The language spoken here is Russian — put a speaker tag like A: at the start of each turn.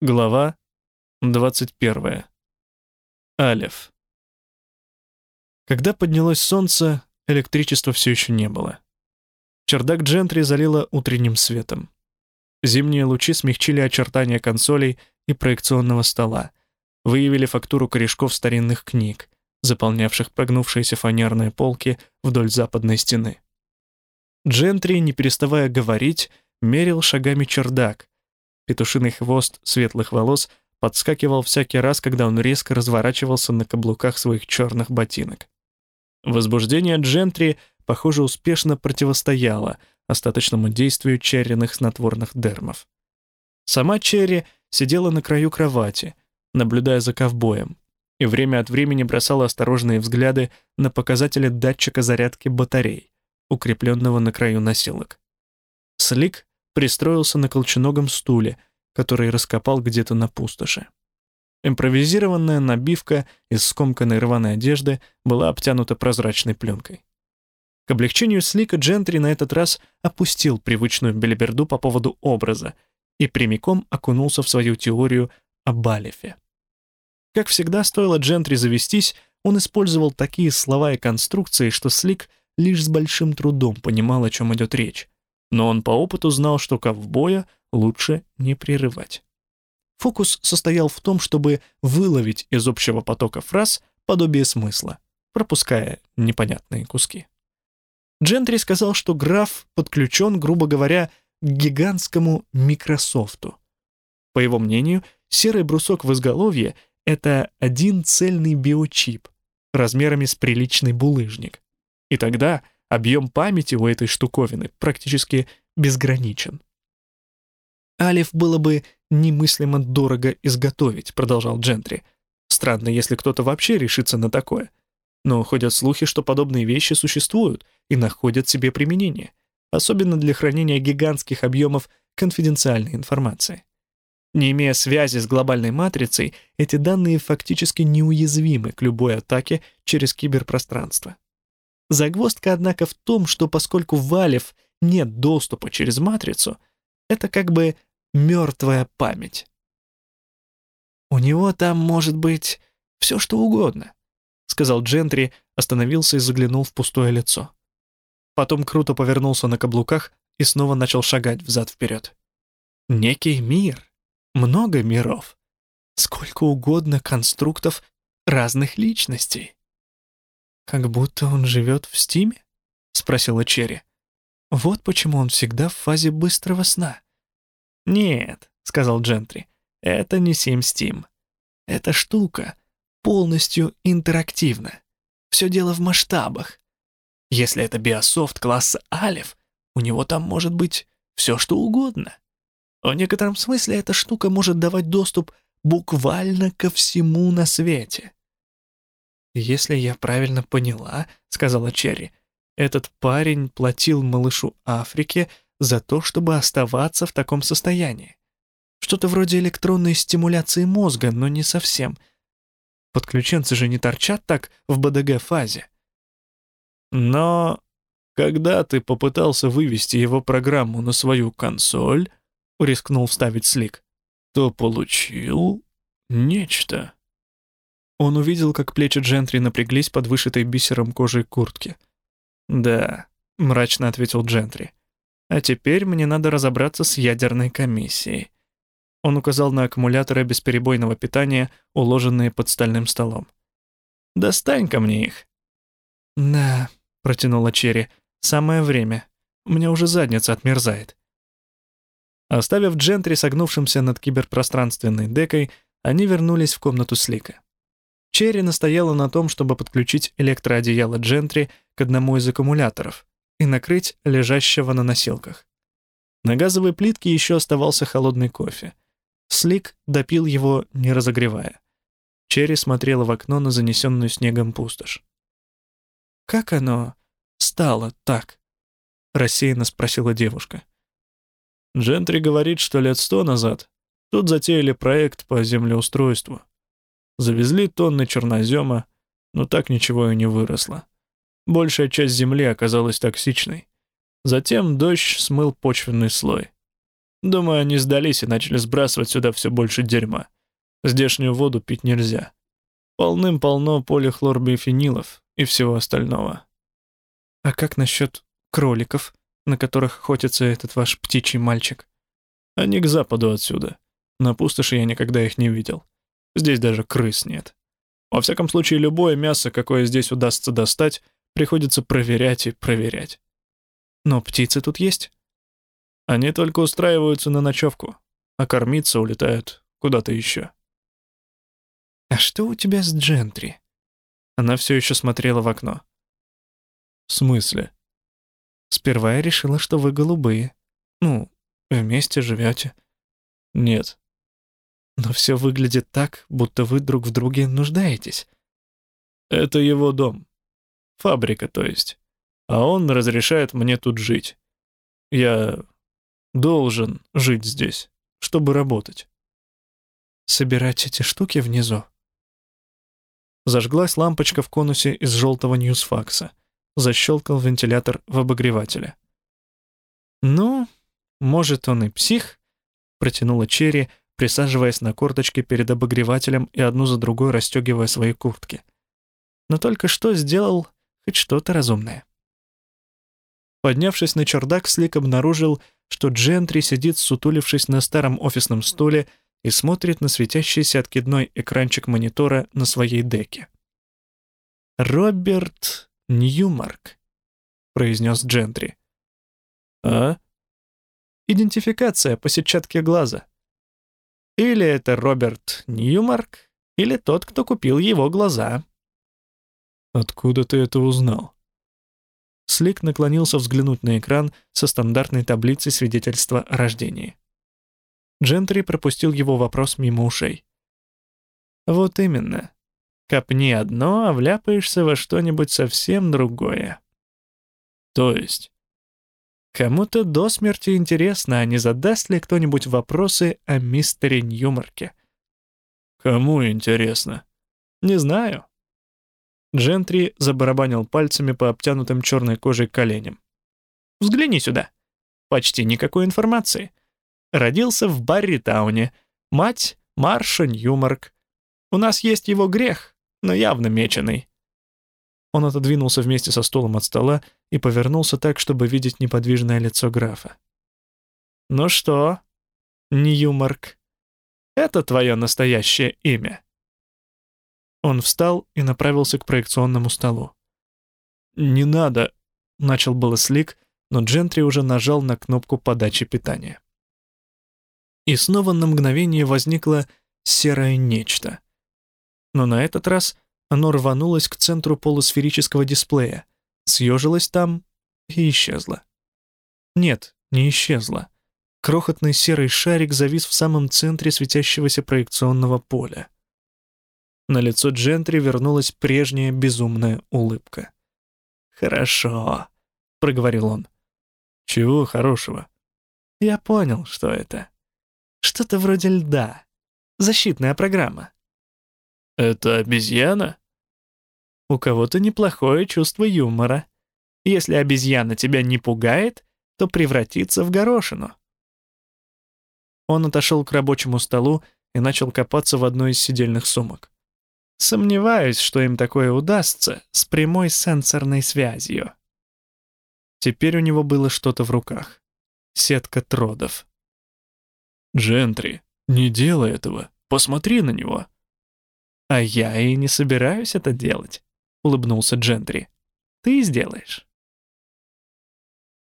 A: Глава 21. Алеф. Когда поднялось солнце, электричества все еще не было. Чердак Джентри залило утренним светом. Зимние лучи смягчили очертания консолей и проекционного стола, выявили фактуру корешков старинных книг, заполнявших прогнувшиеся фанерные полки вдоль западной стены. Джентри, не переставая говорить, мерил шагами чердак, Петушиный хвост светлых волос подскакивал всякий раз, когда он резко разворачивался на каблуках своих черных ботинок. Возбуждение Джентри, похоже, успешно противостояло остаточному действию черриных снотворных дермов. Сама Черри сидела на краю кровати, наблюдая за ковбоем, и время от времени бросала осторожные взгляды на показатели датчика зарядки батарей, укрепленного на краю носилок. Слик пристроился на колченогом стуле, который раскопал где-то на пустоши. Импровизированная набивка из скомканной рваной одежды была обтянута прозрачной пленкой. К облегчению Слика Джентри на этот раз опустил привычную белиберду по поводу образа и прямиком окунулся в свою теорию о Балефе. Как всегда, стоило Джентри завестись, он использовал такие слова и конструкции, что Слик лишь с большим трудом понимал, о чем идет речь но он по опыту знал, что ковбоя лучше не прерывать. Фокус состоял в том, чтобы выловить из общего потока фраз подобие смысла, пропуская непонятные куски. Джентри сказал, что граф подключен, грубо говоря, к гигантскому микрософту. По его мнению, серый брусок в изголовье — это один цельный биочип размерами с приличный булыжник. И тогда Объем памяти у этой штуковины практически безграничен. «Алиф было бы немыслимо дорого изготовить», — продолжал Джентри. «Странно, если кто-то вообще решится на такое. Но ходят слухи, что подобные вещи существуют и находят себе применение, особенно для хранения гигантских объемов конфиденциальной информации. Не имея связи с глобальной матрицей, эти данные фактически неуязвимы к любой атаке через киберпространство. Загвоздка, однако, в том, что поскольку Валев нет доступа через матрицу, это как бы мертвая память. «У него там может быть все, что угодно», — сказал Джентри, остановился и заглянул в пустое лицо. Потом круто повернулся на каблуках и снова начал шагать взад-вперед. «Некий мир, много миров, сколько угодно конструктов разных личностей. «Как будто он живет в стиме?» — спросила Черри. «Вот почему он всегда в фазе быстрого сна». «Нет», — сказал Джентри, — «это не симстим. Эта штука полностью интерактивна. Все дело в масштабах. Если это биософт класса Алеф, у него там может быть все что угодно. В некотором смысле эта штука может давать доступ буквально ко всему на свете. «Если я правильно поняла», — сказала Черри, «этот парень платил малышу Африке за то, чтобы оставаться в таком состоянии. Что-то вроде электронной стимуляции мозга, но не совсем. Подключенцы же не торчат так в БДГ-фазе». «Но когда ты попытался вывести его программу на свою консоль», — рискнул вставить Слик, «то получил нечто». Он увидел, как плечи Джентри напряглись под вышитой бисером кожей куртки. «Да», — мрачно ответил Джентри. «А теперь мне надо разобраться с ядерной комиссией». Он указал на аккумуляторы бесперебойного питания, уложенные под стальным столом. «Достань ко мне их». «Да», — протянула Черри, — «самое время. Меня уже задница отмерзает». Оставив Джентри согнувшимся над киберпространственной декой, они вернулись в комнату Слика. Черри настояла на том, чтобы подключить электроодеяло Джентри к одному из аккумуляторов и накрыть лежащего на носилках. На газовой плитке еще оставался холодный кофе. Слик допил его, не разогревая. Черри смотрела в окно на занесенную снегом пустошь. «Как оно стало так?» — рассеянно спросила девушка. Джентри говорит, что лет сто назад тут затеяли проект по землеустройству. Завезли тонны чернозема, но так ничего и не выросло. Большая часть земли оказалась токсичной. Затем дождь смыл почвенный слой. Думаю, они сдались и начали сбрасывать сюда все больше дерьма. Здешнюю воду пить нельзя. Полным-полно полихлорбифенилов и всего остального.
B: А как насчет кроликов, на которых охотится этот ваш птичий мальчик?
A: Они к западу отсюда. На пустоши я никогда их не видел. Здесь даже крыс нет. Во всяком случае, любое мясо, какое здесь удастся достать, приходится проверять и проверять.
B: Но птицы тут есть?
A: Они только устраиваются на ночевку, а кормиться улетают куда-то еще.
B: «А что у тебя с Джентри?»
A: Она все еще смотрела в окно. «В смысле?»
B: «Сперва я решила, что вы голубые. Ну, вместе живете».
A: «Нет».
B: «Но все выглядит так, будто вы друг в друге нуждаетесь».
A: «Это его дом. Фабрика, то есть. А он разрешает мне тут жить. Я должен жить здесь, чтобы работать».
B: «Собирать эти штуки внизу?»
A: Зажглась лампочка в конусе из желтого ньюсфакса. Защелкал вентилятор в обогревателе.
B: «Ну, может, он и псих?» — протянула Черри, присаживаясь на корточки перед обогревателем и одну за другой расстегивая свои куртки. «Но только что сделал хоть что-то разумное». Поднявшись на чердак, Слик обнаружил, что Джентри сидит, сутулившись на старом офисном стуле и смотрит на светящийся откидной экранчик монитора на своей деке. «Роберт Ньюмарк», — произнес Джентри.
A: «А?»
B: «Идентификация по сетчатке глаза. Или это Роберт Ньюмарк, или тот, кто купил его глаза».
A: «Откуда ты это узнал?»
B: Слик наклонился взглянуть на экран со стандартной таблицей свидетельства о рождении. Джентри пропустил его вопрос мимо ушей. «Вот именно. Копни одно, а вляпаешься во что-нибудь совсем другое».
A: «То есть?»
B: «Кому-то до смерти интересно, а не задаст ли кто-нибудь вопросы о мистере Ньюмарке?»
A: «Кому интересно?»
B: «Не знаю». Джентри забарабанил пальцами по обтянутым черной кожей коленям. «Взгляни сюда. Почти никакой информации. Родился в Барритауне. Мать — Марша Ньюмарк. У нас есть его грех, но явно меченый». Он отодвинулся вместе со стулом от стола и повернулся так, чтобы видеть неподвижное лицо графа. «Ну что, Ньюмарк, это твое настоящее имя?» Он встал и направился к проекционному столу.
A: «Не надо», — начал было Слик, но Джентри уже нажал на кнопку подачи питания и снова на мгновение возникло серое нечто. Но на этот раз оно рванулось к центру полусферического дисплея, съежилось там и исчезло. Нет, не исчезло. Крохотный серый шарик завис в самом центре светящегося проекционного поля. На лицо Джентри вернулась прежняя безумная улыбка. «Хорошо», — проговорил он. «Чего хорошего?» «Я понял, что это. Что-то вроде льда. Защитная программа. Это обезьяна? У кого-то неплохое чувство юмора. Если обезьяна тебя не пугает, то превратится в горошину. Он отошел к рабочему столу и начал копаться в одной из сидельных сумок. Сомневаюсь, что им такое удастся с прямой сенсорной связью. Теперь у него было что-то в руках. Сетка тродов. «Джентри, не делай этого. Посмотри на него». «А я и не собираюсь это делать», — улыбнулся Джентри. «Ты сделаешь».